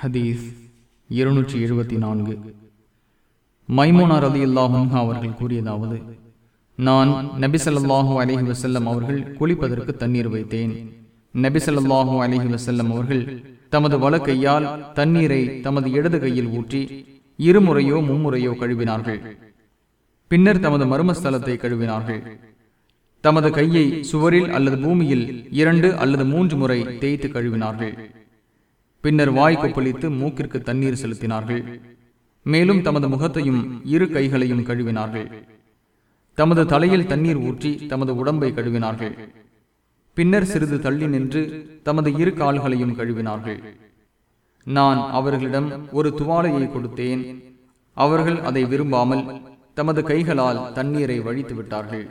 ஹதீஸ் இருநூற்றி எழுபத்தி நான்கு. மைமோனார் அலி அல்லாஹன் அவர்கள் கூறியதாவது நான் நபிசல்லாஹு அலஹி வசல்லம் அவர்கள் குளிப்பதற்கு தண்ணீர் வைத்தேன். நபிசல்லாஹு அலஹி வசல்லம் அவர்கள் தமது வல கையால் தண்ணீரை தமது இடது கையில் ஊற்றி இருமுறையோ மும்முறையோ கழுவினார்கள். பின்னர் தமது மர்மஸ்தலத்தை கழுவினார்கள். தமது கையை சுவரில் அல்லது பூமியில் இரண்டு அல்லது மூன்று முறை தேய்த்து கழுவினார்கள். பின்னர் வாய் கொப்பளித்து மூக்கிற்கு தண்ணீர் செலுத்தினார்கள். மேலும் தமது முகத்தையும் இரு கைகளையும் கழுவினார்கள். தமது தலையில் தண்ணீர் ஊற்றி தமது உடம்பை கழுவினார்கள். பின்னர் சிறிது தள்ளி நின்று தமது இரு கால்களையும் கழுவினார்கள். நான் அவர்களிடம் ஒரு துவாலையை கொடுத்தேன். அவர்கள் அதை விரும்பாமல் தமது கைகளால் தண்ணீரை வழித்து விட்டார்கள்.